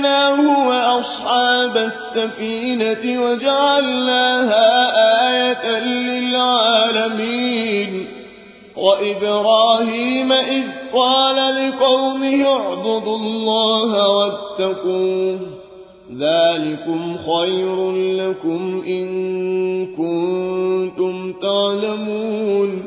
فأنجيناه وأصحاب السفينة وجعلناها آية للعالمين وإبراهيم إذ قال لقومه اعبدوا الله واتقوه ذلكم خير لكم إن كنتم تعلمون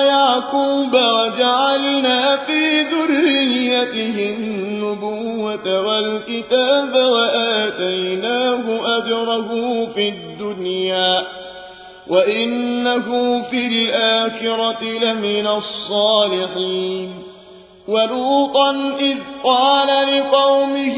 ويعقوب وجعلنا في ذريته النبوة والكتاب وآتيناه أجره في الدنيا وإنه في الآخرة لمن الصالحين. ولوطا إذ قال لقومه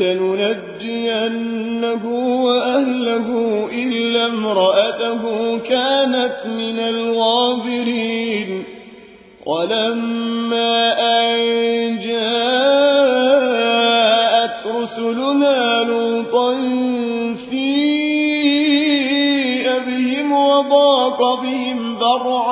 لننجينه وأهله إلا امرأته كانت من الغابرين. ولما أن جاءت رسلنا لوطا سيء بهم وضاق بهم ذرعا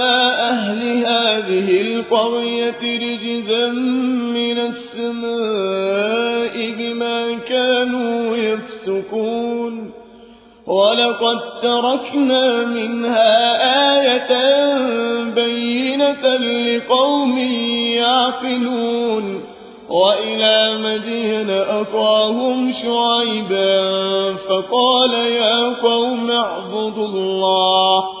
هذه القرية رجزا من السماء بما كانوا يفسقون. ولقد تركنا منها آية بينة لقوم يعقلون. وإلى مدين أخاهم شعيبا فقال يا قوم اعبدوا الله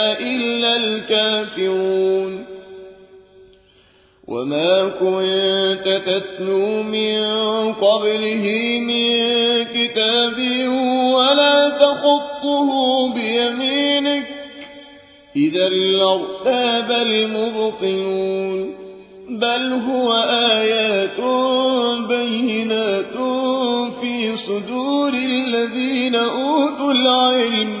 الكافرون. وما كنت تتلو من قبله من كتاب ولا تخطه بيمينك. إذا لارتاب المبطلون. بل هو آيات بينات في صدور الذين أوتوا العلم.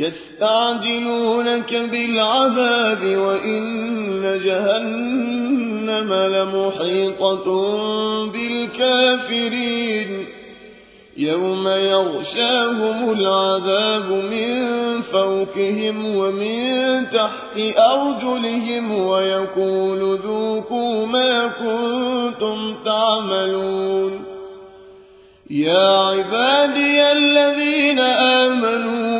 يستعجلونك بالعذاب وإن جهنم لمحيطة بالكافرين. يوم يغشاهم العذاب من فوقهم ومن تحت أرجلهم ويقول ذوقوا ما كنتم تعملون. يا عبادي الذين آمنوا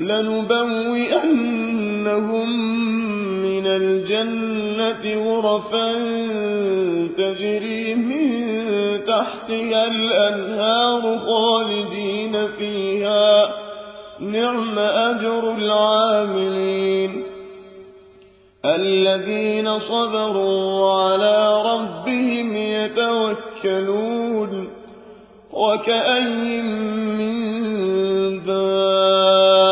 لنبوئنهم من الجنة غرفا تجري من تحتها الأنهار خالدين فيها. نعم أجر العاملين. الذين صبروا وعلى ربهم يتوكلون. وكأي من لا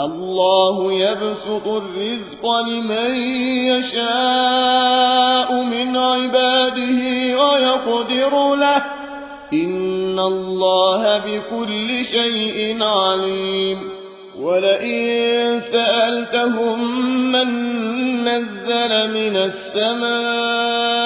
الله يبسط الرزق لمن يشاء من عباده ويقدر له. إن الله بكل شيء عليم. ولئن سألتهم من نزل من السماء